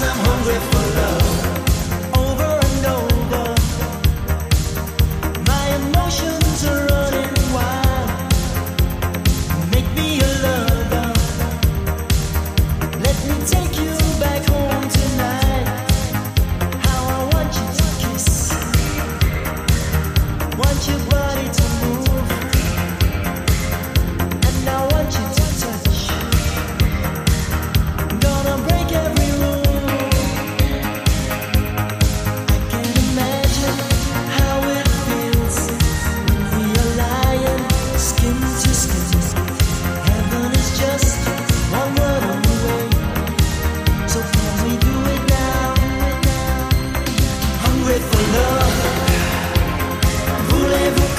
I'm hungry for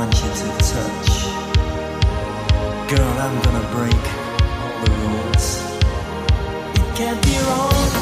want you to touch. Girl, I'm gonna break all the rules. It can't be wrong.